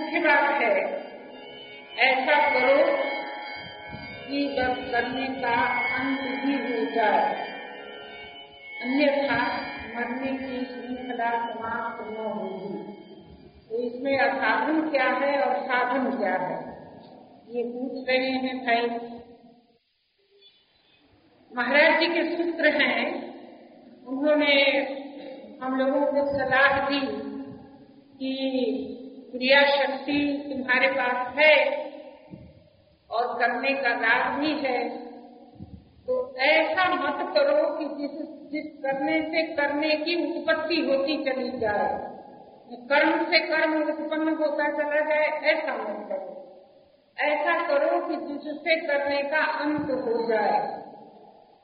मुख्य बात है। ऐसा करो कि बस करने का अंत ही हो जाए। अन्यथा मरने की श्रृंखला समाप्त न होगी। तो इसमें असाधन क्या है और साधन क्या है? ये पूछ रहे हैं भाई। महाराज जी के सूत्र हैं। उन्होंने हम लोगों को सलाह दी कि क्रिया शक्ति तुम्हारे पास है और करने का राग भी है तो ऐसा मत करो कि जिस जिस करने से करने की उत्पत्ति होती चली जाए। कर्म से कर्म उत्पन्न होता चला जाए, ऐसा मत करो। ऐसा करो कि जिससे करने का अंत हो जाए।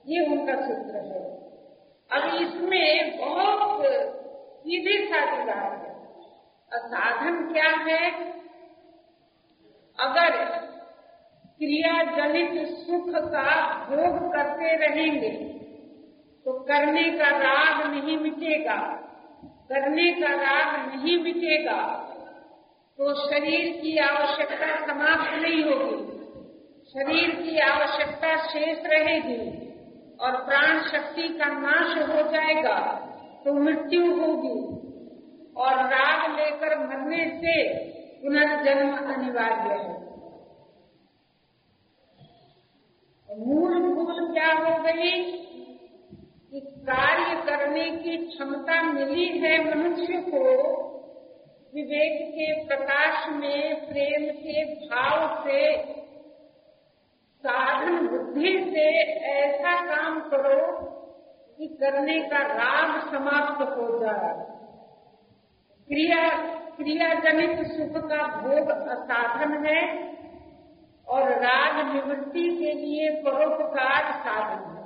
ये उनका सूत्र है। अब इसमें बहुत सीधी साधी बात साधन क्या है? अगर क्रिया जनित सुख का भोग करते रहेंगे तो करने का राग नहीं मिटेगा। करने का राग नहीं मिटेगा तो शरीर की आवश्यकता समाप्त नहीं होगी। शरीर की आवश्यकता शेष रहेगी और प्राण शक्ति का नाश हो जाएगा तो मृत्यु होगी। और राग लेकर मरने से पुनर्जन्म अनिवार्य है। मूल भूल क्या हो गई? कि कार्य करने की क्षमता मिली है मनुष्य को, विवेक के प्रकाश में, प्रेम के भाव से, साधन बुद्धि से ऐसा काम करो कि करने का राग समाप्त हो जाए। क्रिया क्रिया जनित सुख का भोग असाधन है और राग निवृत्ति के लिए परोपकार साधन है।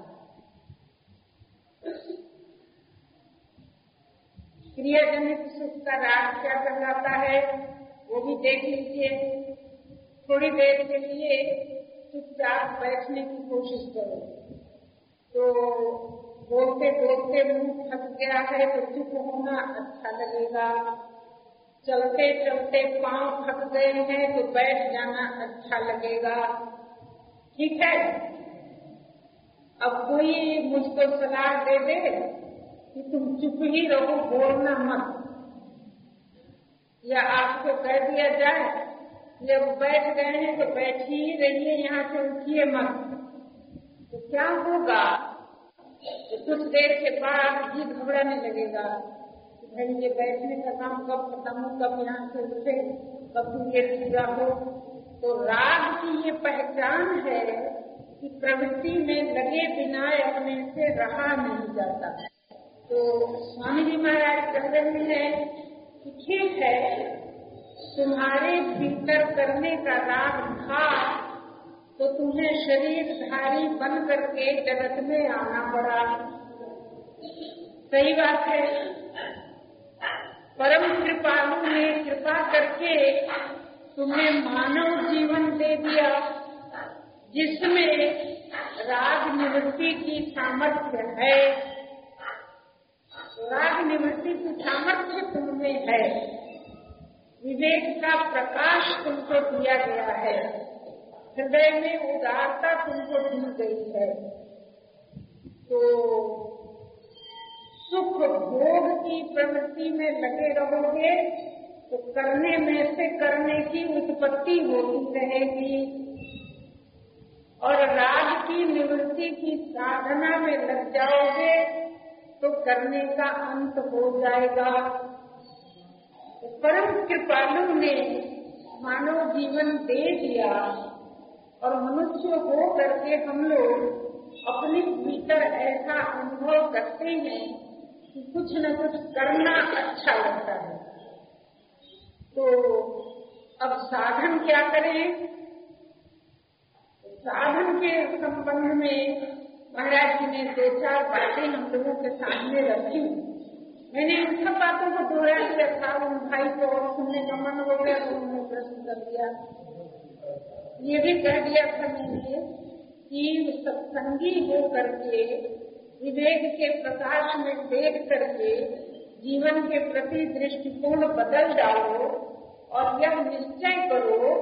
क्रिया जनित सुख का राग क्या कहलाता है, वो भी देख लीजिए। थोड़ी देर के लिए चुपचाप बैठने की कोशिश करो। तो बोलते बोलते मुँह थक गया है तो चुप होना अच्छा लगेगा? चलते चलते पाँव थक गए हैं तो बैठ जाना अच्छा लगेगा। ठीक है? अब कोई मुझको सलाह दे दे कि तुम चुप ही रहो, बोलना मत। या आपको कह दिया जाए, जब बैठ गए हैं तो बैठ ही रहिए, यहाँ से उठिए मत। तो क्या होगा? तो कुछ देर के बाद जी घबराने लगेगा। भाई, ये बैठने का काम कब खत्म हो, कब यहाँ से उठे, कब ये पूरा हो? तो राग की ये पहचान है कि प्रवृत्ति में लगे बिना अपने से रहा नहीं जाता। तो स्वामी जी महाराज कह रहे हैं कि ठीक है, तुम्हारे भीतर करने का राग था। तो तुम्हें शरीरधारी बन करके जगत में आना पड़ा। सही बात है। परम कृपालु ने कृपा करके तुम्हें मानव जीवन दे दिया, जिसमें राग निवृत्ति की सामर्थ्य है। राग निवृत्ति की सामर्थ्य तुम्हें है। विवेक का प्रकाश तुमको दिया गया है। हृदय में उदारता तुमको दी गई है तो सुख भोग की प्रवृत्ति में लगे रहोगे तो करने में से करने की उत्पत्ति होती रहेगी। और राग की निवृत्ति की साधना में लग जाओगे तो करने का अंत हो जाएगा। परम कृपालु ने मानव जीवन दे दिया। और मनुष्य हो करके हम लोग अपने भीतर ऐसा अनुभव करते हैं कि कुछ न कुछ करना अच्छा लगता है। तो अब साधन क्या करें? साधन के संबंध में महाराज जी ने दो चार बातें हम लोगों के सामने रखी। मैंने उन सब बातों को दोहरा दिया था उन भाई को और सुनने का मन हो गया तो उन्होंने प्रश्न कर दिया। ये भी कह दिया था मैंने कि सत्संगी हो करके विवेक के प्रकाश में देख करके जीवन के प्रति दृष्टिकोण बदल डालो और यह निश्चय करो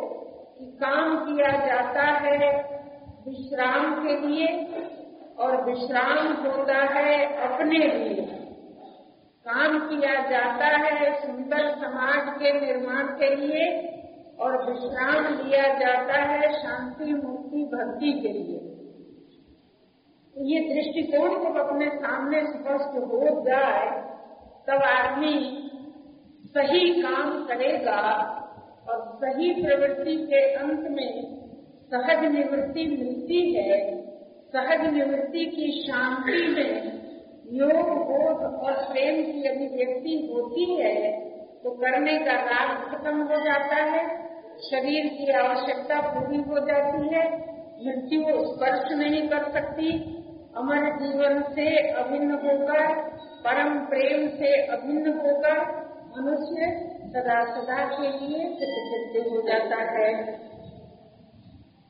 कि काम किया जाता है विश्राम के लिए और विश्राम होता है अपने लिए। काम किया जाता है सुंदर समाज के निर्माण के लिए और विश्राम लिया जाता है शांति, मुक्ति, भक्ति के लिए। तो ये दृष्टिकोण जब अपने सामने स्पष्ट हो जाए, तब आदमी सही काम करेगा और सही प्रवृत्ति के अंत में सहज निवृत्ति मिलती है। सहज निवृत्ति की शांति में योग, बोध और प्रेम की अभिव्यक्ति होती है तो करने का राग खत्म हो जाता है। शरीर की आवश्यकता पूरी हो जाती है, मृत्यु स्पर्श नहीं कर सकती। अमर जीवन से अभिन्न होकर, परम प्रेम से अभिन्न होकर मनुष्य सदा सदा के लिए सिद्ध हो जाता है।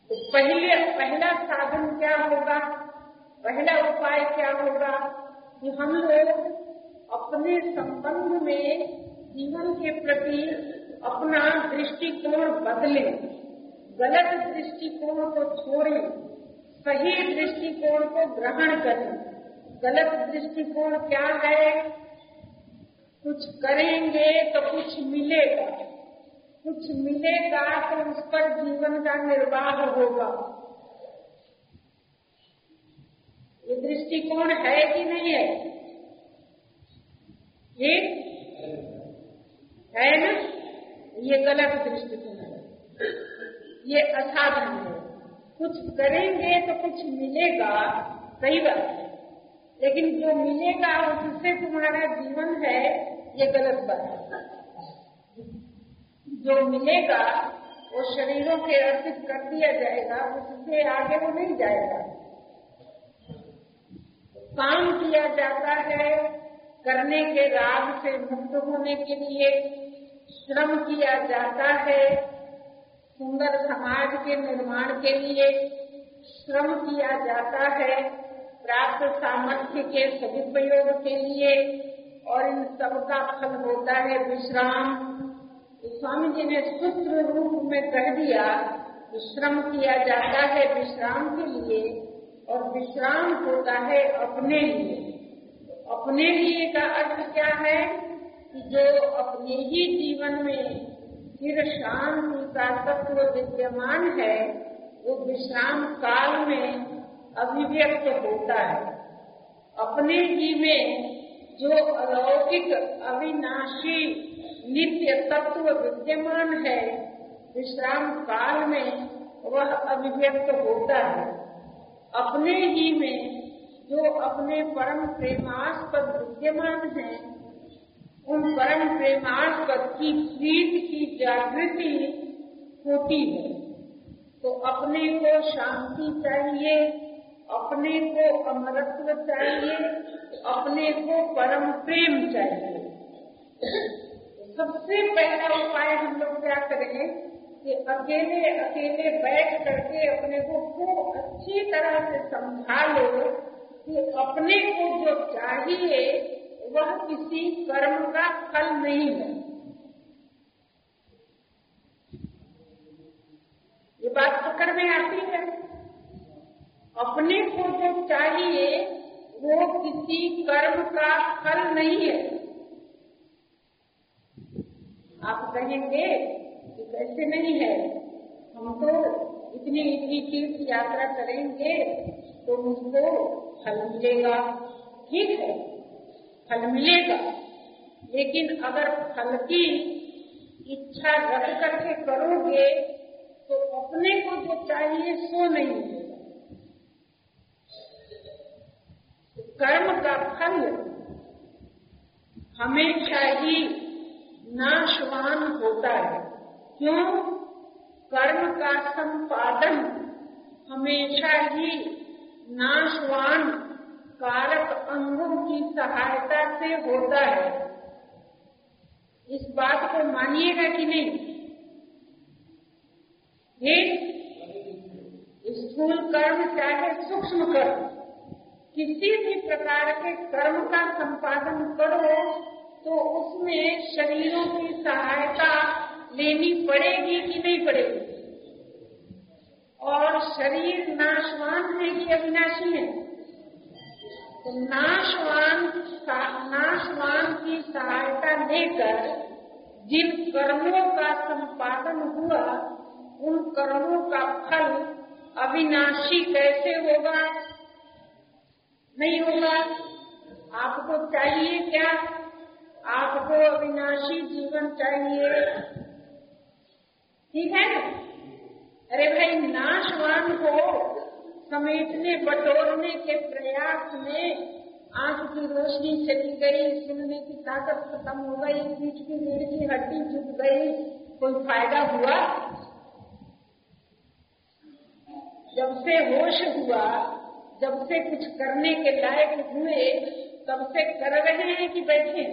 तो पहले, पहला साधन क्या होगा? पहला उपाय क्या होगा? कि हम लोग अपने संबंध में जीवन के प्रति अपना दृष्टिकोण बदले, गलत दृष्टिकोण को छोड़ें, सही दृष्टिकोण को ग्रहण करें। गलत दृष्टिकोण क्या है? कुछ करेंगे तो कुछ मिलेगा। कुछ मिलेगा तो उस पर जीवन का निर्वाह होगा। ये दृष्टिकोण है कि नहीं है? ये? है ना? ये गलत दृष्टिकोण है। ये असाधन है। कुछ करेंगे तो कुछ मिलेगा, सही बात है। लेकिन जो मिलेगा, उससे तुम्हारा जीवन है, ये गलत बात है। जो मिलेगा, वो शरीरों के अर्पित कर दिया जाएगा, उससे आगे वो नहीं जाएगा। काम किया जाता है करने के राग से मुक्त होने के लिए। श्रम किया जाता है। सुंदर समाज के निर्माण के लिए श्रम किया जाता है। प्राप्त सामर्थ्य के सदुपयोग के लिए और इन सब का फल होता है विश्राम। तो स्वामी जी ने सूत्र रूप में कह दिया कि श्रम किया जाता है विश्राम के लिए और विश्राम होता है अपने लिए। अपने लिए का अर्थ क्या है? कि जो अपने ही जीवन में फिर शांति का तत्व विद्यमान है, वो विश्राम काल में अभिव्यक्त होता है। अपने ही में जो अलौकिक, अविनाशी, नित्य तत्व विद्यमान है, विश्राम काल में वह अभिव्यक्त होता है। अपने ही में जो अपने परम प्रेमास्पद विद्यमान है उन परम प्रेमास्पद की प्रीत की जागृति होती है। तो अपने को शांति चाहिए, अपने को अमरत्व चाहिए, अपने को परम प्रेम चाहिए। सबसे पहला उपाय हम लोग क्या करें कि अकेले अकेले बैठ करके अपने को खूब अच्छी तरह से समझा लो कि अपने को जो चाहिए वह किसी कर्म का फल नहीं है। ये बात पकड़ में आती है। अपने को जो चाहिए, वो किसी कर्म का फल नहीं है। आप कहेंगे कि कैसे नहीं है? हम तो इतनी इतनी तीर्थ यात्रा करेंगे तो मुझको फल मिलेगा। ठीक है। फल मिलेगा। लेकिन अगर फल की इच्छा रख करके करोगे तो अपने को जो चाहिए सो नहीं कर्म का फल हमेशा ही नाशवान होता है। क्यों? कर्म का संपादन हमेशा ही नाशवान कारक अंगों की सहायता से होता है। इस बात को मानिएगा कि नहीं? ये स्थूल कर्म चाहे सूक्ष्म कर्म, किसी भी प्रकार के कर्म का संपादन करो तो उसमें शरीरों की सहायता लेनी पड़ेगी कि नहीं पड़ेगी? और शरीर नाशवान है कि अविनाशी है? नाशवान नाशवान की सहायता लेकर जिन कर्मों का संपादन हुआ, उन कर्मों का फल अविनाशी कैसे होगा? नहीं होगा। आपको चाहिए क्या? आपको अविनाशी जीवन चाहिए। ठीक है अरे भाई, नाशवान को समेटने, बटोरने के प्रयास में आँख की रोशनी चली गई, सुनने की ताकत खत्म हो गई, पीठ की रीढ़ की हड्डी झुक गई। कोई फ़ायदा हुआ? जब से होश हुआ, जब से कुछ करने के लायक हुए, तब से कर रहे हैं कि बैठे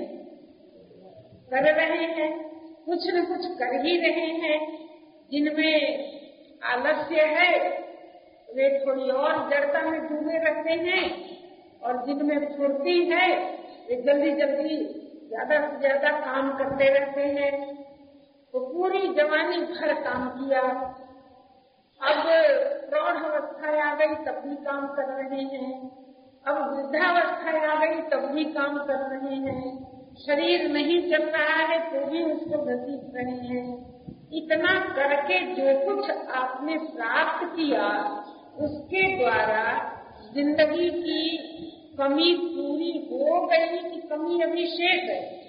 कर रहे हैं। कुछ न कुछ कर ही रहे हैं। जिनमें आलस्य है वे थोड़ी और जड़ता में डूबे रहते हैं और जिनमें फुर्ती है, वे जल्दी जल्दी ज़्यादा से ज़्यादा काम करते रहते हैं। वो तो पूरी जवानी भर काम किया। अब प्रौढ़ अवस्था आ गई, तब भी काम कर रहे हैं। अब वृद्धावस्थाएँ आ गई, तब भी काम कर रहे हैं। शरीर नहीं चल रहा है तो भी उसको घसीट रहे हैं। इतना करके जो कुछ आपने प्राप्त किया उसके द्वारा ज़िंदगी की कमी पूरी हो गई कि कमी अभी शेष है।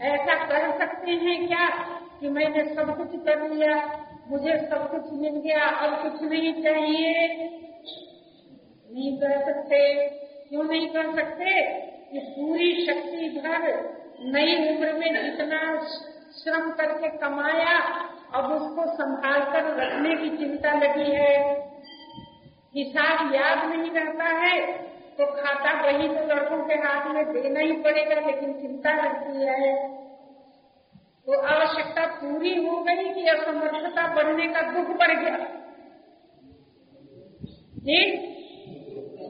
ऐसा कर सकते हैं क्या कि मैंने सब कुछ कर लिया, मुझे सब कुछ मिल गया अब कुछ नहीं चाहिए? नहीं कर सकते। क्यों नहीं कर सकते? कि पूरी शक्ति भर नई उम्र में जितना श्रम करके कमाया अब उसको संभाल कर रखने की चिंता लगी है। हिसाब याद नहीं रहता है तो खाता वही तो लड़कों के हाथ में देना ही पड़ेगा, लेकिन चिंता लगती है। तो आवश्यकता पूरी हो गई कि असमर्थता बढ़ने का दुख बढ़ गया। ठीक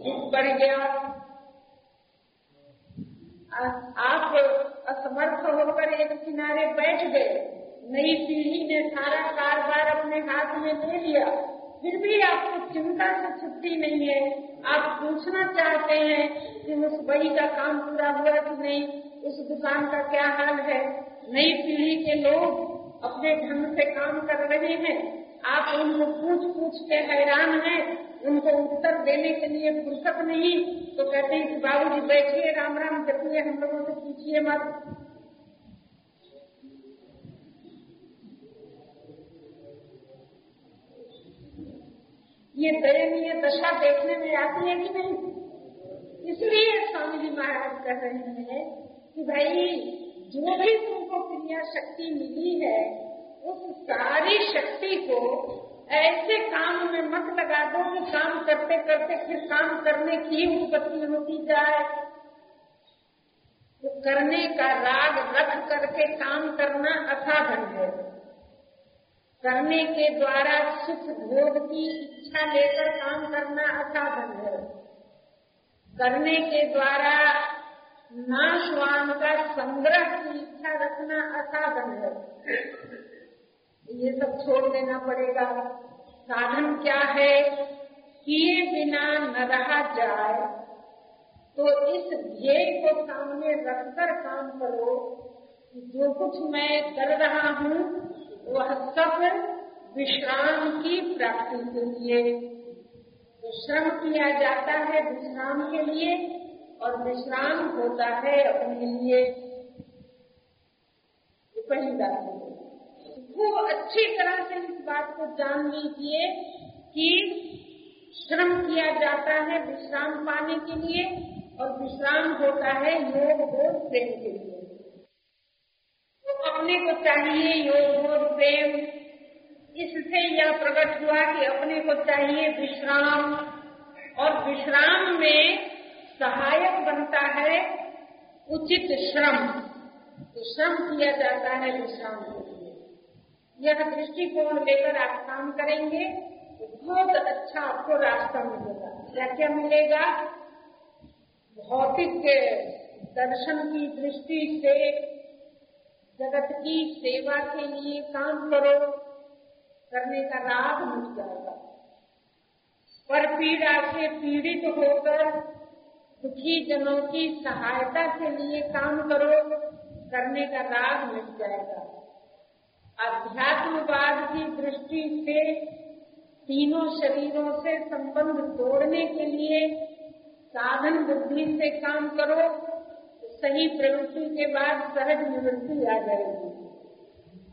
दुख बढ़ गया। आप असमर्थ होकर एक किनारे बैठ गए। नई पीढ़ी ने सारा कारोबार अपने हाथ में ले लिया। फिर भी आपको चिंता से छुट्टी नहीं है। आप पूछना चाहते हैं कि उस बही का काम पूरा हुआ कि नहीं? उस दुकान का क्या हाल है? नई पीढ़ी के लोग अपने ढंग से काम कर रहे हैं। आप उनको पूछ पूछ के हैरान हैं। उनको उत्तर देने के लिए फुर्सत नहीं। तो कहते हैं कि बाबू जी बैठिए, राम राम जपिए हम लोगों से पूछिए मत। ये दयनीय दशा देखने में आती है कि नहीं? इसलिए स्वामी जी महाराज कह रहे हैं कि भाई, जो भी तुमको क्रिया शक्ति मिली है, उस सारी शक्ति को ऐसे काम में मत लगा दो कि काम करते करते फिर काम करने की उत्पत्ति होती जाए। तो करने का राग रख करके काम करना असाधन है। करने के द्वारा सुख भोग की इच्छा लेकर काम करना असाधन है। करने के द्वारा नाशवान का संग्रह की इच्छा रखना असाधन है। ये सब छोड़ देना पड़ेगा। साधन क्या है? किए बिना न रहा जाए। तो इस ध्येय को सामने रखकर काम करो जो कुछ मैं कर रहा हूँ वह सब विश्राम की प्राप्ति के लिए। तो श्रम किया जाता है विश्राम के लिए और विश्राम होता है अपने लिए। पहली बात वो अच्छी तरह से इस बात को जान लीजिए कि श्रम किया जाता है विश्राम पाने के लिए और विश्राम होता है योग बोध प्रेम के लिए। अपने को चाहिए योग बोध प्रेम। इससे यह प्रकट हुआ कि अपने को चाहिए विश्राम। और विश्राम में सहायक बनता है उचित श्रम। तो श्रम किया जाता है विश्राम के लिए। यह दृष्टिकोण लेकर आप काम करेंगे तो बहुत अच्छा आपको रास्ता मिलेगा। क्या क्या मिलेगा? भौतिक दर्शन की दृष्टि से जगत की सेवा के लिए काम करो, करने का राग मिट जाएगा। पर पीड़ा से पीड़ित होकर, दुखी जनों की सहायता के लिए काम करो, करने का राग मिट जाएगा। अध्यात्मवाद की दृष्टि से, तीनों शरीरों से संबंध तोड़ने के लिए साधन बुद्धि से काम करो सही प्रवृत्ति के बाद सहज निवृत्ति आ जाएगी।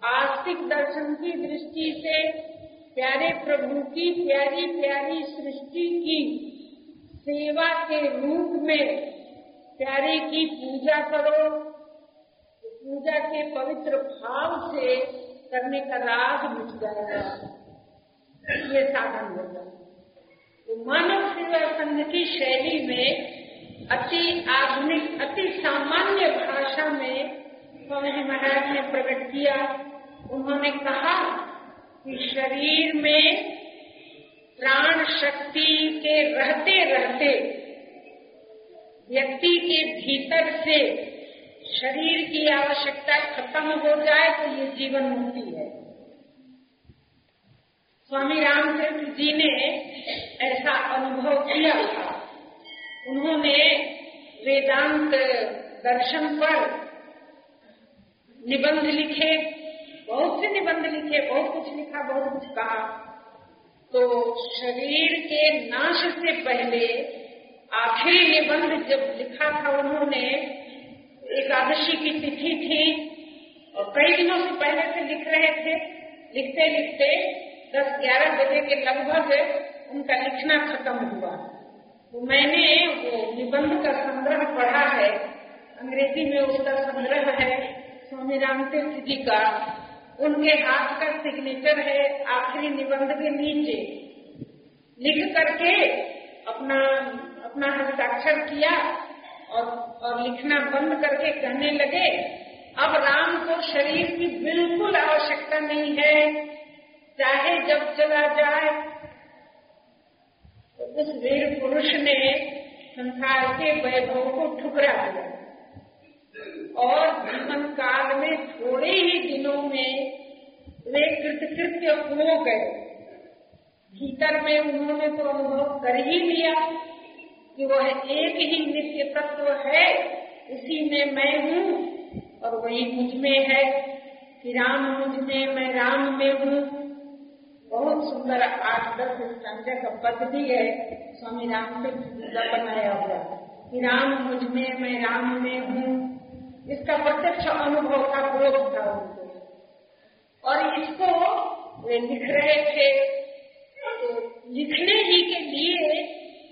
आस्तिक दर्शन की दृष्टि से प्यारे प्रभु की प्यारी प्यारी सृष्टि की सेवा के रूप में प्यारे की पूजा करो। पूजा के पवित्र भाव से करने का राग मिट जाएगा। ये साधन होगा। तो मानव सेवा संघ की शैली में अति आधुनिक, अति सामान्य भाषा में स्वामी महाराज ने प्रकट किया। उन्होंने कहा कि शरीर में प्राण शक्ति के रहते रहते, व्यक्ति के भीतर से शरीर की आवश्यकता खत्म हो जाए तो ये जीवन मुक्ति है। स्वामी रामचंद्र जी ने ऐसा अनुभव किया था। उन्होंने वेदांत दर्शन पर निबंध लिखे, बहुत से निबंध लिखे, बहुत कुछ लिखा, बहुत कुछ कहा। तो शरीर के नाश से पहले आखिरी निबंध जब लिखा था, उन्होंने एकादशी की तिथि थी और कई दिनों से पहले से लिख रहे थे। लिखते लिखते दस ग्यारह बजे के लगभग उनका लिखना खत्म हुआ। तो मैंने वो निबंध का संग्रह पढ़ा है। अंग्रेज़ी में उसका संग्रह है, स्वामी रामतीर्थ जी का। उनके हाथ का सिग्नेचर है, आखिरी निबंध के नीचे। लिख करके अपना अपना हस्ताक्षर किया और और लिखना बंद करके कहने लगे, अब राम को शरीर की बिल्कुल आवश्यकता नहीं है। चाहे जब चला जाए उस वीर पुरुष ने संसार के वैभव को ठुकरा दिया। और जीवन काल में थोड़े ही दिनों में वे कृतकृत्य हो गए। भीतर में उन्होंने तो अनुभव कर ही लिया कि वह एक ही नित्य तत्व है, उसी में मैं हूँ और वही मुझमें है कि राम मुझमें, मैं राम में हूँ। बहुत सुंदर आठ दस संजय का पद भी है। स्वामी राम से बनाया हुआ। कि राम मुझमें, मैं राम में हूँ। इसका प्रत्यक्ष अनुभव का बोध था उनको। और इसको वे लिख रहे थे। तो लिखने ही के लिए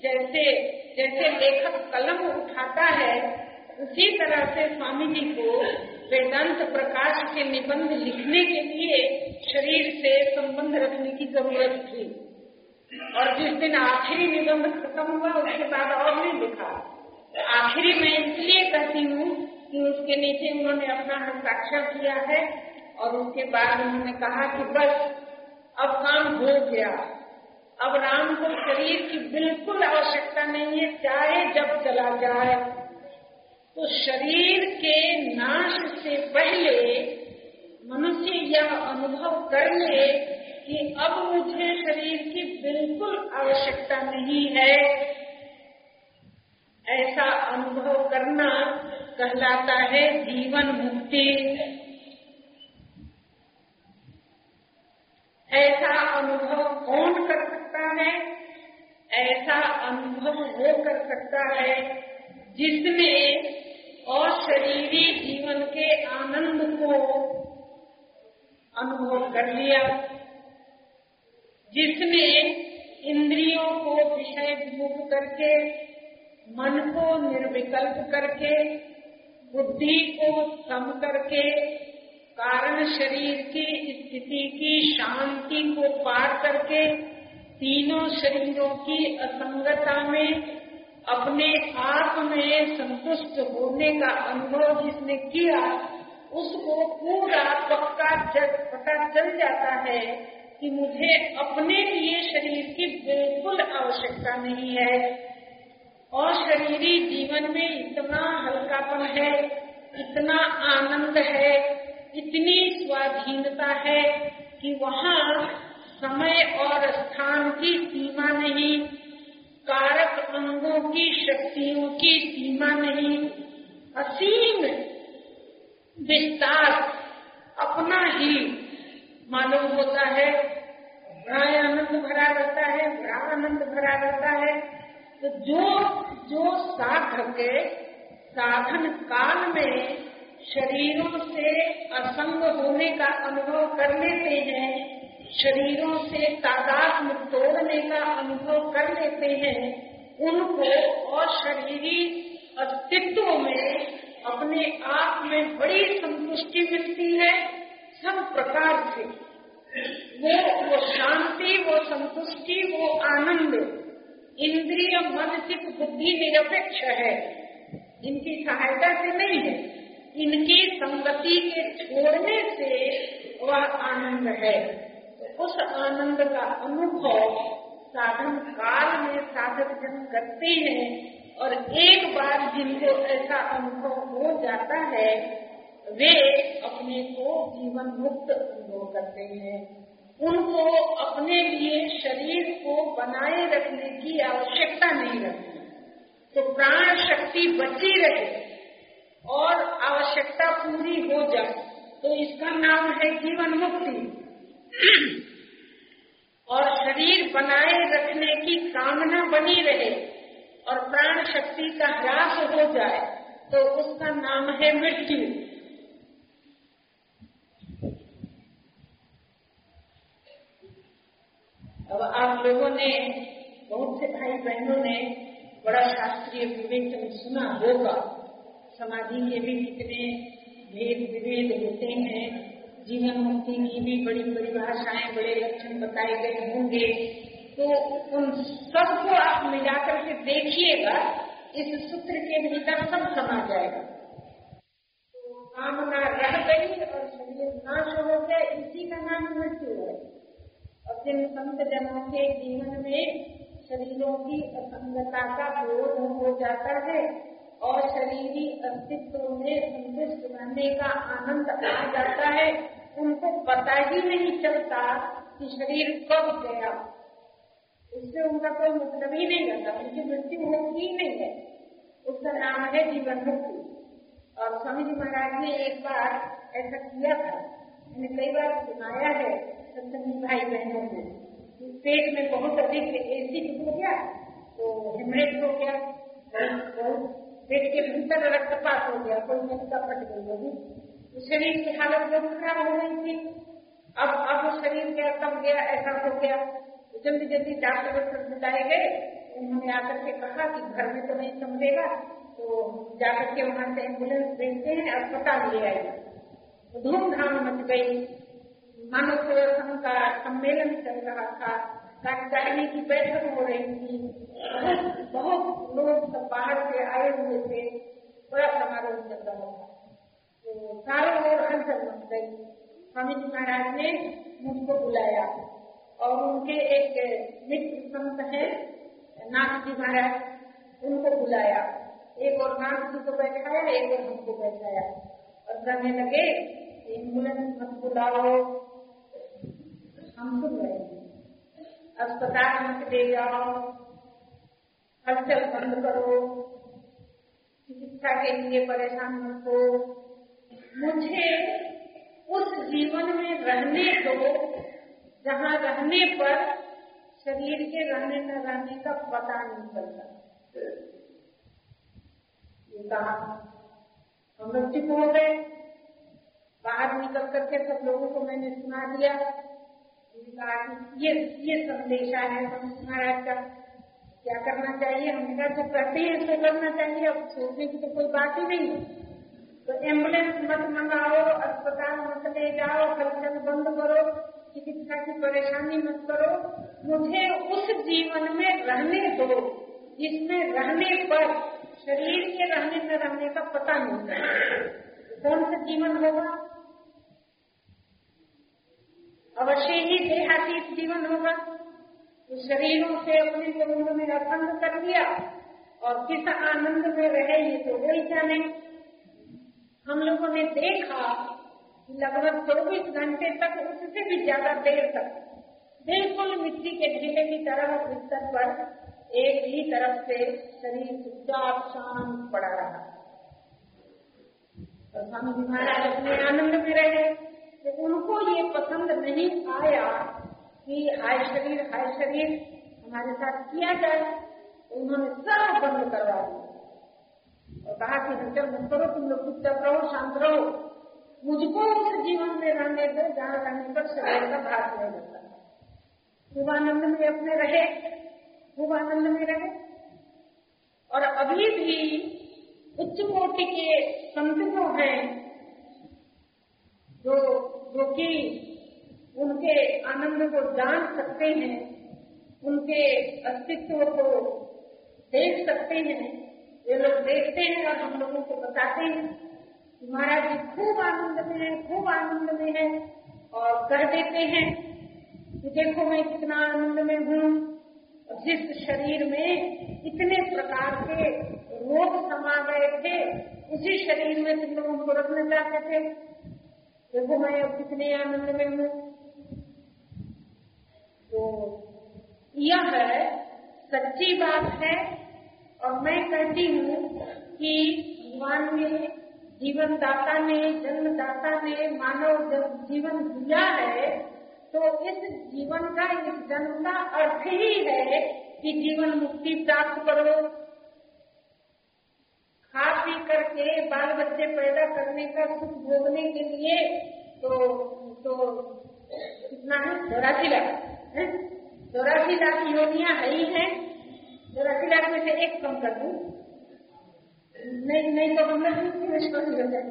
जैसे जैसे लेखक कलम उठाता है, उसी तरह से स्वामी जी को वेदांत प्रकाश के निबंध लिखने के लिए शरीर से संबंध रखने की ज़रूरत थी। और जिस दिन आखिरी निबंध खत्म हुआ, उसके बाद और नहीं लिखा। आखिरी मैं इसलिए कहती हूँ कि उसके नीचे उन्होंने अपना हस्ताक्षर किया है और उसके बाद उन्होंने कहा कि बस, अब काम हो गया। अब राम को शरीर की बिल्कुल आवश्यकता नहीं है, चाहे जब चला जाए। तो शरीर के नाश से पहले मनुष्य यह अनुभव कर ले कि अब मुझे शरीर की बिल्कुल आवश्यकता नहीं है। ऐसा अनुभव करना कहलाता है जीवन मुक्ति। ऐसा अनुभव कौन कर सकता है? ऐसा अनुभव वो कर सकता है जिसने और शरीरी जीवन के आनंद को अनुभव कर लिया। जिसने इंद्रियों को विषय मुक्त करके, मन को निर्विकल्प करके, बुद्धि को सम करके, कारण शरीर की स्थिति की शांति को पार करके, तीनों शरीरों की असंगता में अपने आप में संतुष्ट होने का अनुभव जिसने किया, उसको पूरा पक्का पता चल जाता है कि मुझे अपने लिए शरीर की बिल्कुल आवश्यकता नहीं है। और शरीरी जीवन में इतना हल्कापन है, इतना आनंद है, इतनी स्वाधीनता है कि वहाँ समय और स्थान की सीमा नहीं। कारक अंगों की शक्तियों की सीमा नहीं, असीम विस्तार अपना ही मालूम होता है। बड़ा आनंद भरा रहता है बड़ा आनंद भरा रहता है। तो जो जो साधक साधन काल में शरीरों से असंग होने का अनुभव कर लेते हैं शरीरों से तादाद में तोड़ने का अनुभव कर लेते हैं, उनको अशरीरी अस्तित्व में अपने आप में बड़ी संतुष्टि मिलती है, सब प्रकार से। वो वो शांति, वो संतुष्टि, वो आनंद, इंद्रिय मन चित बुद्धि निरपेक्ष है। इनकी सहायता से नहीं है, इनकी संगति के छोड़ने से वह आनंद है। उस आनंद का अनुभव साधन काल में साधक जन करते हैं और एक बार जिनको ऐसा अनुभव हो जाता है, वे अपने को जीवन मुक्त अनुभव करते हैं। उनको अपने लिए शरीर को बनाए रखने की आवश्यकता नहीं रहती। तो प्राण शक्ति बची रहे और आवश्यकता पूरी हो जाए तो इसका नाम है जीवन मुक्ति। और शरीर बनाए रखने की कामना बनी रहे और प्राण शक्ति का ह्रास हो जाए तो उसका नाम है मृत्यु। अब आप लोगों ने, बहुत से भाई बहनों ने बड़ा शास्त्रीय विवेचन सुना होगा। समाधि के भी कितने भेद विभेद होते हैं। जीवन मुक्ति की भी बड़ी बड़ी भाषाएँ बड़े लक्षण बताए गए होंगे। तो उन सबको आप मिलाकर के देखिएगा, इस सूत्र के भीतर सब समा जाएगा। तो कामना रह गई और शरीर नाश हो गया, इसी का नाम मृत्यु है। और जिन संत जनों के जीवन में शरीरों की असंगता का बोध हो जाता है और शरीरी अस्तित्व में संतुष्ट रहने का आनंद आ जाता है उनको पता ही नहीं चलता कि शरीर कब गया। उससे उनका कोई मतलब ही नहीं रहता उनकी मृत्यु होती ही नहीं है। उसका नाम है जीवन मुक्ति और स्वामी जी महाराज ने एक बार ऐसा किया था। मैंने कई बार सुनाया है, सत्संगी भाई बहनों को पेट में बहुत अधिक एसिड हो गया तो हेमरेज हो गया पेट के भीतर रक्तपात हो गया, कोई नलिका फट गई शरीर की हालत बहुत खराब हो गई थी। अब अब शरीर क्या तब गया, ऐसा हो गया। जल्दी जल्दी डॉक्टर बुलाए गए। उन्होंने आकर के कहा कि घर में तो नहीं समझेगा तो जाकर के वहाँ से एंबुलेंस भेजते हैं, अस्पताल ले आए। तो धूमधाम मच गई। मानव संघ का सम्मेलन चल रहा था। कार्यकारिणी की बैठक हो रही थी। बहुत बहुत लोग सब बाहर से आए हुए थे। बड़ा समारोह चल रहा था। तो चारों ओर हलचल मच गई स्वामी जी महाराज ने मुझको बुलाया और उनके एक मित्र संत है नाथ जी महाराज उनको बुलाया एक और नाथ जी को बैठाया एक और हमको बैठाया और कहने लगे एंबुलेंस मत बुलाओ हम सुन रहे अस्पताल मत ले जाओ हलचल बंद करो चिकित्सा के लिए परेशान मत हो। मुझे उस जीवन में रहने दो, जहाँ रहने पर शरीर के रहने न रहने का पता नहीं चलता। ये कहा। हम लोग चुप हो गए। बाहर निकल करके सब लोगों को मैंने सुना दिया। ये ये संदेशा है महाराज का। क्या करना चाहिए? हमने कहा जो करते हैं तो करना चाहिए। अब सोचने की तो कोई बात ही नहीं है। तो एंबुलेंस मत मंगाओ, अस्पताल मत ले जाओ हलचल बंद करो, चिकित्सा की परेशानी मत करो। मुझे उस जीवन में रहने दो, जिसमें रहने पर, शरीर के रहने में रहने का पता नहीं कौन सा जीवन होगा? अवश्य ही देहातीत जीवन होगा। तो शरीरों से अपने को उन्होंने असंग कर दिया, और किस आनंद में रहे ये तो वही जाने। हम लोगों ने देखा लगभग चौबीस घंटे तक उससे भी ज़्यादा देर तक बिल्कुल मिट्टी के ढीले की तरह बिस्तर पर एक ही तरफ़ से शरीर चुपचाप शांत पड़ा रहा। तो स्वामी महाराज अपने आनंद में रहे तो उनको ये पसंद नहीं आया कि हाय शरीर हाय शरीर, हमारे साथ किया जाए तो उन्होंने सब बंद करवा दिया। और कहा कि हलचल मत करो, तुम लोग चुपचाप रहो, शांत रहो। मुझको उस जीवन में रहने दो, जहाँ रहने पर शरीर का भाग नहीं खूब आनंद में अपने रहे आनंद में रहे। और अभी भी उच्च कोटि के संत जो हैं, जो जो कि उनके आनंद को जान सकते हैं, उनके अस्तित्व को देख सकते हैं। ये लोग देखते हैं और हम लोगों को बताते हैं महाराज जी खूब आनंद में है, खूब आनंद में है और कह देते हैं कि देखो मैं कितना आनंद में हूँ। जिस शरीर में इतने प्रकार के रोग समा गए थे, उसी शरीर में तुम लोगों को रखना चाहते थे। देखो मैं अब कितने आनंद में हूँ। तो यह सच्ची बात है और मैं कहती हूँ कि भगवान ने जीवन दाता ने जन्मदाता ने, मानव जब जीवन दिया है तो इस जीवन का इस जन्म का अर्थ ही है कि जीवन मुक्ति प्राप्त करो। खा पी करके बाल बच्चे पैदा करने का सुख भोगने के लिए तो तो कितना है चौरासी लाख चौरासी लाख योनिया है ही है। चौरासी लाख में से एक कम कर दू, नहीं नहीं तो हम लोग हो जाए।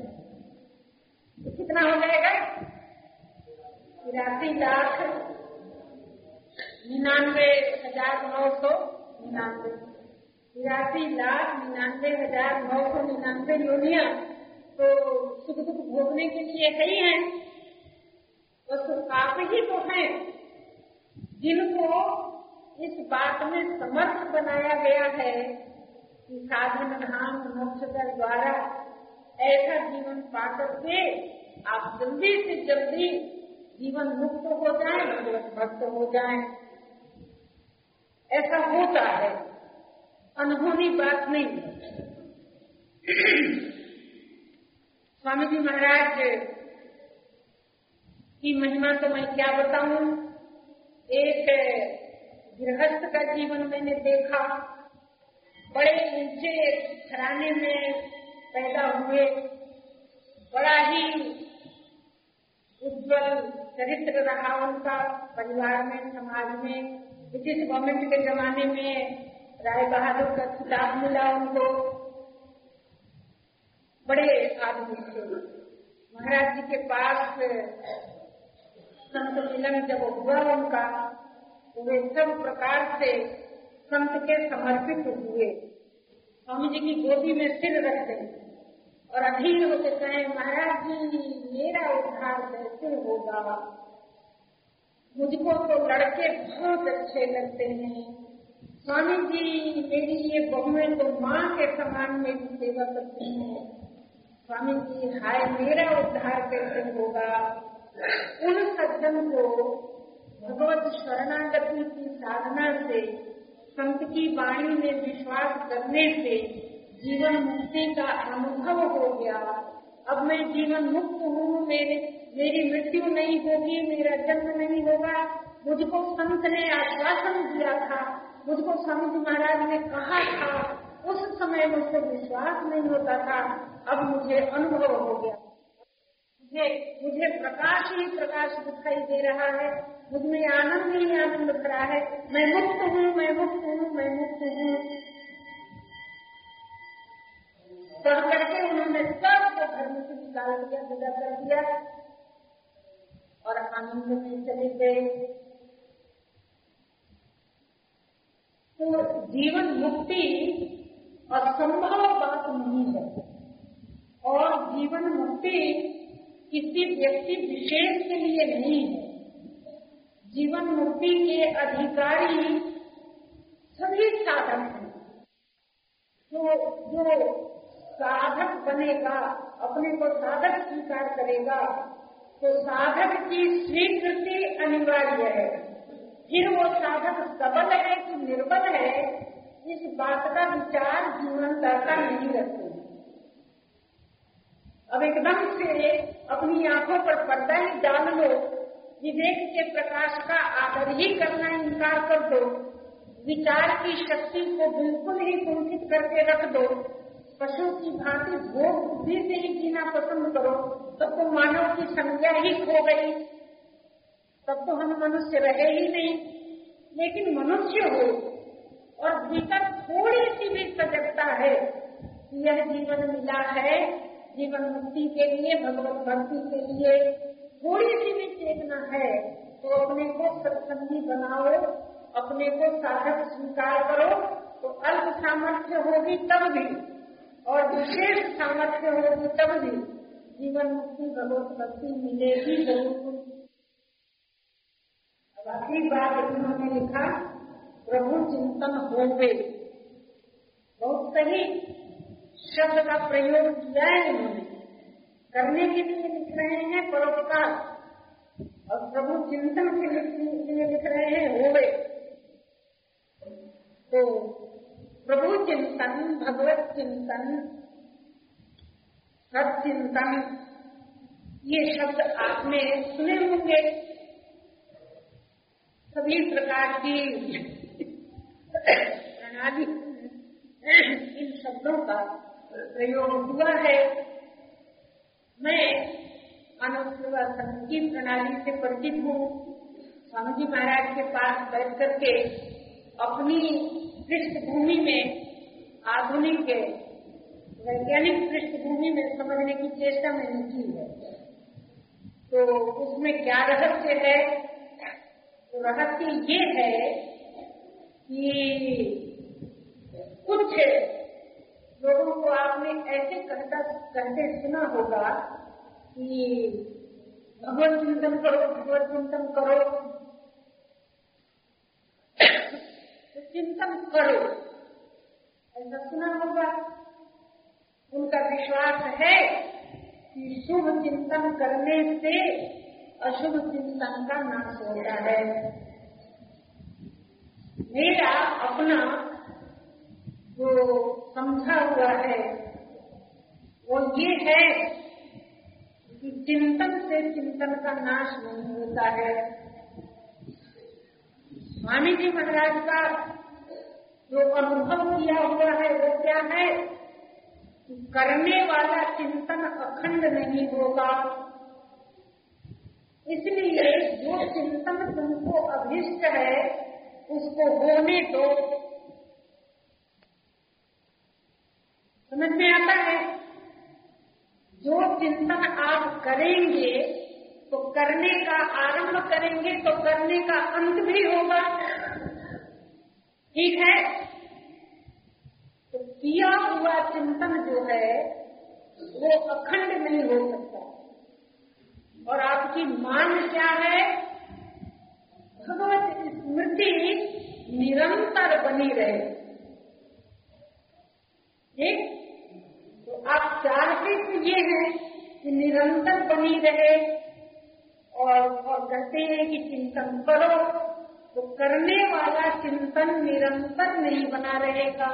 तो कितना हो जाएगा? तिरासी लाख निन्यानवे हज़ार नौ सौ निन्यानवे। तिरासी लाख निन्यानवे हज़ार नौ सौ निन्यानवे योनिया तो सुख दुख भोगने के लिए है ही है तो आप ही तो हैं जिनको इस बात में समर्थ बनाया गया है कि साधन धाम मोक्ष का द्वारा ऐसा जीवन पा करके आप जल्दी से जल्दी जीवन मुक्त हो जाए भगवत भक्त हो जाए। ऐसा होता है। अनुभवी बात नहीं। स्वामी जी महाराज की महिमा तो मैं क्या बताऊँ? एक गृहस्थ का जीवन मैंने देखा। बड़े ऊँचे घराने में पैदा हुए। बड़ा ही उज्जवल चरित्र रहा उनका परिवार में, समाज में। ब्रिटिश गवर्नमेंट के जमाने में राय बहादुर का खिताब मिला उनको। बड़े आदमी थे। महाराज जी के पास संत मिलन जब हुआ उनका वे सब प्रकार से संत के समर्पित हुए। स्वामी जी की गोदी में सिर रख देंगे और अधीर होते कहे, महाराज जी, मेरा उद्धार कैसे होगा? मुझको तो लड़के बहुत अच्छे लगते हैं। स्वामी जी, मेरी ये बहुएँ तो माँ के समान मेरी सेवा करती हैं। स्वामी जी, हाय, मेरा उद्धार कैसे होगा? उन सज्जन को भगवत शरणागति की साधना से, संत की वाणी में विश्वास करने से जीवन मुक्ति का अनुभव हो गया। अब मैं जीवन मुक्त हूँ, मेरे, मेरी मृत्यु नहीं होगी, मेरा जन्म नहीं होगा। मुझको संत ने आश्वासन दिया था, मुझको संत महाराज ने कहा था। उस समय मुझको विश्वास नहीं होता था, अब मुझे अनुभव हो गया। मुझे मुझे प्रकाश ही प्रकाश दिखाई दे रहा है। मुझमें आनंद ही आनंद भरा है। मैं मुक्त हूँ, मैं मुक्त हूँ, मैं मुक्त हूँ। पढ़ करके उन्होंने सबको घर में से निकाल दिया विदा कर दिया। और आनंद में चले गए। तो जीवन मुक्ति असंभव बात नहीं है। और जीवन मुक्ति किसी व्यक्ति विशेष के लिए नहीं। है जीवन मुक्ति के अधिकारी सभी साधन हैं। तो जो साधक बनेगा, अपने को साधक स्वीकार करेगा तो साधक की स्वीकृति अनिवार्य है। फिर वो साधक सबल है कि निर्बल है, इस बात का विचार जीवन दाता नहीं रखते। अब एकदम से अपनी आँखों पर पर्दा ही डाल लो विवेक के प्रकाश का आदर ही करना इनकार कर दो। विचार की शक्ति को बिल्कुल ही कुंठित करके रख दो। पशु की भांति भोग बुद्धि से ही जीना पसंद करो, तब तो मानव की संज्ञा ही खो गई। तब तो हम मनुष्य रहे ही नहीं, लेकिन मनुष्य हो। और भीतर थोड़ी सी भी सजगता है यह जीवन मिला है जीवन मुक्ति के लिए, भगवत भक्ति के लिए थोड़ी सी भी चेतना है तो अपने को सत्संगी बनाओ, अपने को साधक स्वीकार करो तो अल्प सामर्थ्य होगी तब भी, और विशेष सामर्थ्य होगी तब भी जीवन मुक्ति, भगवत भक्ति मिलेगी ज़रूर। अब बात उन्होंने लिखा, प्रभु चिंतन हो गए बहुत सही। शब्द का प्रयोग किया है इन्होंने करने के लिए लिख रहे हैं, परोपकार। और प्रभु चिंतन के लिए लिख रहे हैं होवे तो प्रभु चिंतन, भगवत चिंतन सचिंतन ये शब्द आपने सुने होंगे। सभी प्रकार की प्रणाली, इन शब्दों का प्रयोग हुआ है। मैं मानव की प्रणाली से परिचित हूँ। स्वामी जी महाराज के पास बैठ करके अपनी पृष्ठभूमि में आधुनिक वैज्ञानिक पृष्ठभूमि में समझने की चेष्टा मैंने की है। तो उसमें क्या रहस्य है? तो रहस्य ये है कि कुछ लोगों को आपने ऐसे कहता कहते सुना होगा कि भगवत चिंतन करो, भगवत चिंतन करो। तो चिंतन करो। ऐसा सुना होगा। उनका विश्वास है कि शुभ चिंतन करने से अशुभ चिंतन का नाश होता है। मेरा अपना जो समझा हुआ है, वो ये है कि चिंतन से चिंतन का नाश नहीं होता है। स्वामी जी महाराज का जो अनुभव किया हुआ है, वो क्या है? करने वाला चिंतन अखंड नहीं होगा। इसलिए जो चिंतन तुमको अभिष्ट है, उसको होने दो। समझ में आता है? जो चिंतन आप करेंगे तो करने का आरंभ करेंगे तो करने का अंत भी होगा। ठीक है? तो किया हुआ चिंतन जो है, वो अखंड नहीं हो सकता। और आपकी मान क्या है? भगवत स्मृति निरंतर बनी रहे। ठीक आप चाहते तो ये हैं कि निरंतर बनी रहे और और कहते हैं कि चिंतन करो तो करने वाला चिंतन निरंतर नहीं बना रहेगा।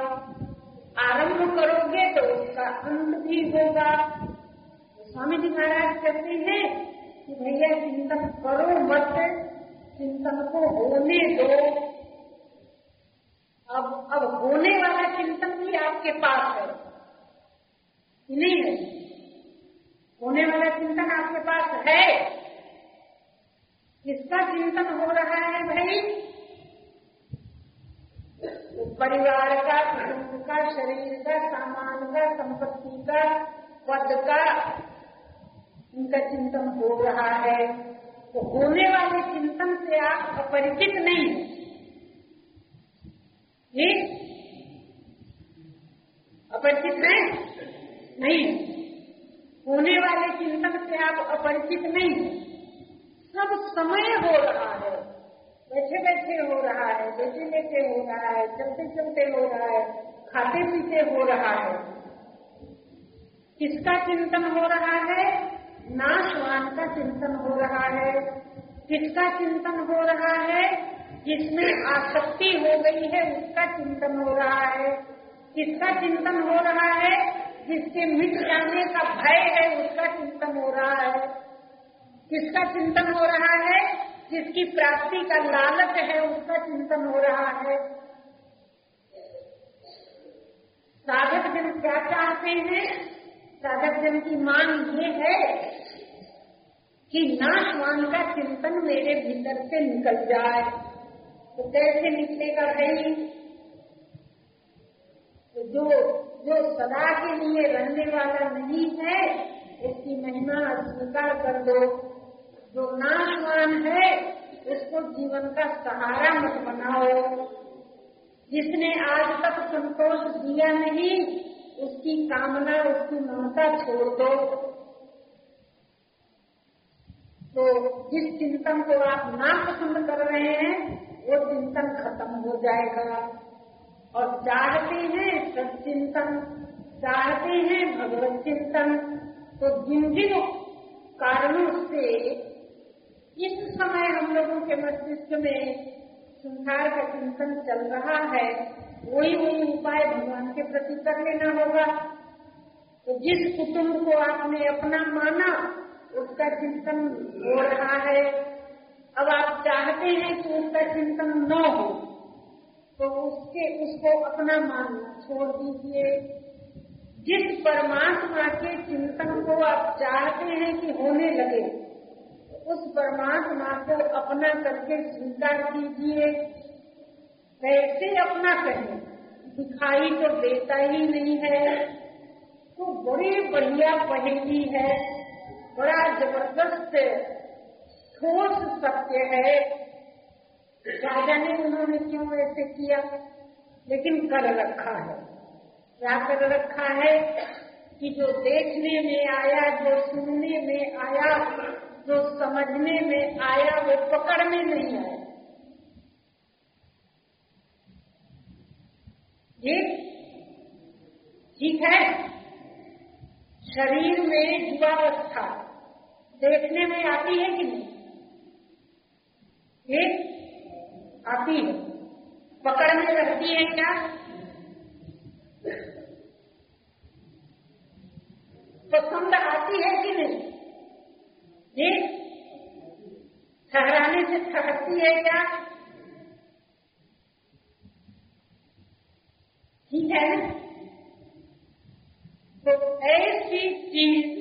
आरंभ करोगे तो उसका अंत भी होगा। तो स्वामी जी महाराज कहते हैं कि भैया चिंतन करो मत, चिंतन को होने दो। अब अब होने वाला चिंतन भी आपके पास है। नहीं है। होने वाला चिंतन आपके पास है। किसका चिंतन हो रहा है भाई? परिवार का कुटुंब का, शरीर का, सामान का, संपत्ति का, पद का इनका चिंतन हो रहा है। तो होने वाले चिंतन से आप अपरिचित नहीं अपरिचित हैं? नहीं होने वाले चिंतन से आप अपरिचित नहीं सब समय हो रहा है बैठे बैठे हो रहा है बैठे बैठे हो रहा है चलते चलते हो रहा है खाते पीते हो रहा है किसका चिंतन हो रहा है नाशवान का चिंतन हो रहा है किसका चिंतन हो रहा है जिसमें आसक्ति हो गई है उसका चिंतन हो रहा है किसका चिंतन हो रहा है जिसके मिट जाने का भय है, उसका चिंतन हो रहा है। किसका चिंतन हो रहा है? जिसकी प्राप्ति का लालच है, उसका चिंतन हो रहा है। साधक जन क्या चाहते हैं? साधक जन की मांग ये है कि नाशवान का चिंतन मेरे भीतर से निकल जाए। तो कैसे निकलेगा भाई? तो जो जो सदा के लिए रहने वाला नहीं है उसकी महिमा स्वीकार कर दो जो नाशवान है उसको जीवन का सहारा मत बनाओ। जिसने आज तक संतोष दिया नहीं, उसकी कामना, उसकी ममता छोड़ दो। तो जिस चिंतन को आप ना पसंद कर रहे हैं, वो चिंतन खत्म हो जाएगा। और चाहते हैं सचिंतन चाहते हैं भगवत चिंतन। तो जिन जिन कारणों से इस समय हम लोगों के मस्तिष्क में संसार का चिंतन चल रहा है, वही वही उपाय भगवान के प्रति कर लेना होगा। तो जिस कुटुंब को आपने अपना माना, उसका चिंतन हो रहा है। अब आप चाहते हैं कि उसका चिंतन न हो। तो उसके, उसको अपना मानना छोड़ दीजिए। जिस परमात्मा के चिंतन को आप चाहते हैं कि होने लगे, उस परमात्मा को अपना करके स्वीकार कीजिए। कैसे अपना कहें दिखाई तो देता ही नहीं है। तो बड़ी बढ़िया पहेली है, बड़ा ज़बरदस्त, ठोस सत्य है। राजा ने उन्होंने क्यों ऐसे किया? लेकिन कर रखा है। क्या कर रखा है कि जो देखने में आया, जो सुनने में आया, जो समझने में आया, वो पकड़ में नहीं आया। ठीक ठीक है? शरीर में युवावस्था देखने में आती है कि नहीं? आती है पकड़ में रहती है क्या? पसंद आती है कि नहीं? जी? ठहराने से ठहरती है क्या? ठीक है तो ऐसी चीज़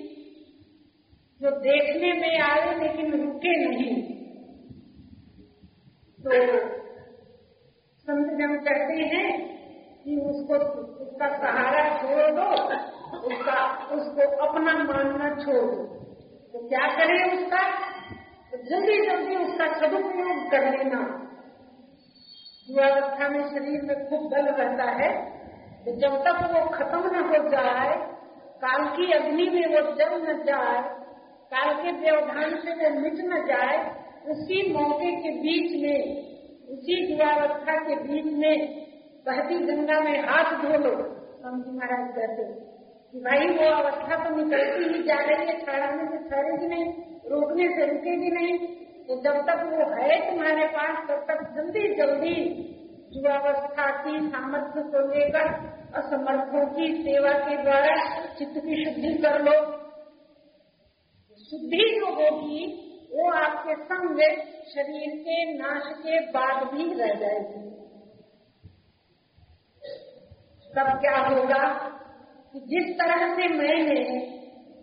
जो देखने में आए लेकिन रुके नहीं। तो संत जन कहते हैं कि उसको, उसका सहारा छोड़ दो उसका, उसको अपना मानना छोड़। दो तो क्या करें उसका? तो जल्दी जल्दी उसका सदुपयोग कर लेना। युवावस्था में शरीर में खूब बल रहता है। तो जब तक वो खत्म न हो जाए, काल की अग्नि में वो जल न जाए, काल के व्यवधान से वो मिट न जाए उसी मौके के बीच में, उसी युवावस्था के बीच में, बहती गंगा में हाथ धो लो स्वामी महाराज कहते कि भाई, वो अवस्था तो निकलती ही जा रही है ठहराने से ठहरेगी नहीं, रोकने से रुकेगी नहीं। तो जब तक वो है तुम्हारे पास, तब तक जल्दी जल्दी युवावस्था की सामर्थ्य को लेकर असमर्थों की सेवा के द्वारा चित्त की शुद्धि कर लो। शुद्धि जो होगी वो आपके संग शरीर के नाश के बाद भी रह जाएगी। तब क्या होगा कि जिस तरह से मैंने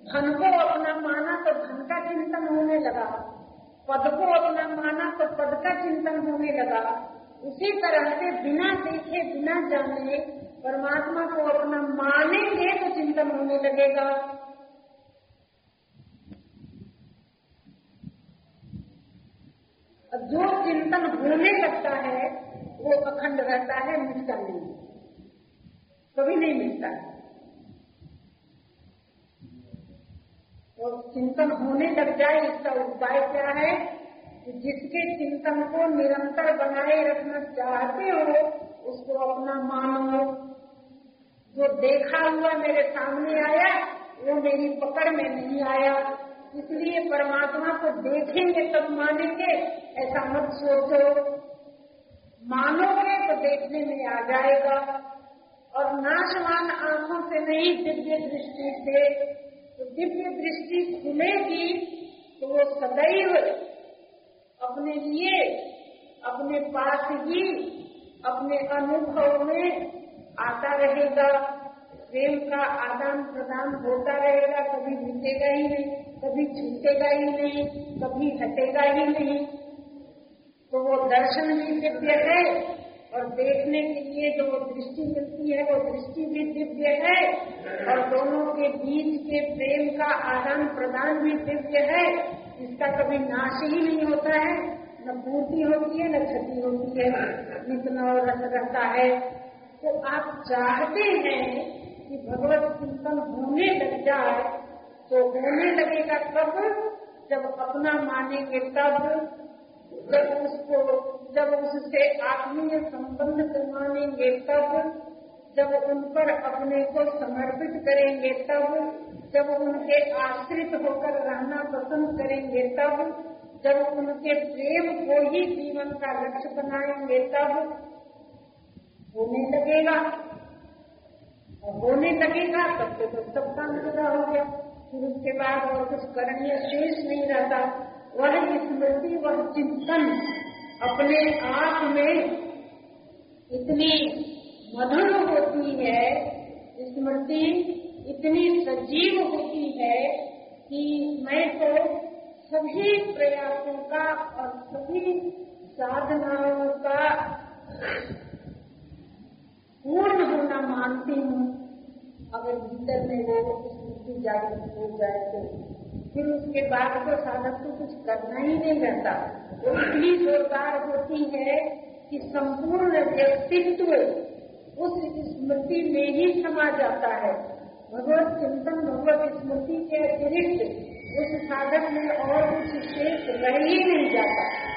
धन को अपना माना तो धन का चिंतन होने लगा, पद को अपना माना तो पद का चिंतन होने लगा। उसी तरह से बिना देखे, बिना जाने परमात्मा को अपना मानेंगे तो चिंतन होने लगेगा और जो चिंतन होने लगता है, वो अखंड रहता है, मिटता नहीं। कभी नहीं मिलता और चिंतन होने लग जाए, इसका उपाय क्या है? कि जिसके चिंतन को निरंतर बनाए रखना चाहते हो, उसको अपना मानो। जो देखा हुआ मेरे सामने आया, वो मेरी पकड़ में नहीं आया। इसलिए परमात्मा को देखेंगे तब मानेंगे, ऐसा मत सोचो। मानोगे तो देखने में आ जाएगा। और नाशवान आँखों से नहीं दिव्य दृष्टि से तो दिव्य दृष्टि खुलेगी तो वो सदैव अपने लिए, अपने पास ही, अपने अनुभव में आता रहेगा। प्रेम का आदान प्रदान होता रहेगा, कभी मिटेगा ही नहीं। कभी छूटेगा ही नहीं, कभी हटेगा ही नहीं। तो वो दर्शन भी दिव्य है और देखने के लिए जो दृष्टि मिलती है, वो दृष्टि भी दिव्य है और दोनों के बीच के प्रेम का आदान प्रदान भी दिव्य है। इसका कभी नाश ही नहीं होता है, न पूर्ति होती है, न क्षति होती है इतना और रस रहता है। तो आप चाहते हैं कि भगवत चिंतन होने लग जाए तो होने लगेगा तब जब अपना मानेंगे तब जब उसको जब उससे आत्मीय संबंध मानेंगे तब जब उन पर अपने को समर्पित करेंगे तब जब उनके आश्रित होकर रहना पसंद करेंगे तब जब उनके प्रेम को ही जीवन का लक्ष्य बनाएँगे तब होने लगेगा। होने लगेगा तब तो, सब काम हो गया। उसके बाद और कुछ करणीय शेष नहीं रहता। वह स्मृति, वह चिंतन अपने आप में इतनी मधुर होती है, स्मृति इतनी सजीव होती है कि मैं तो सभी प्रयासों का और सभी साधनाओं का पूर्ण होना मानती हूँ। अगर भीतर में वो स्थिति जागृत हो जाए तो। फिर उसके बाद तो साधक को कुछ करना ही नहीं रहता। वो इतनी जोरदार होती है कि संपूर्ण व्यक्तित्व उस स्मृति में ही समा जाता है। भगवत चिंतन, भगवत स्मृति के अतिरिक्त उस साधक में और कुछ शेष रह ही नहीं जाता।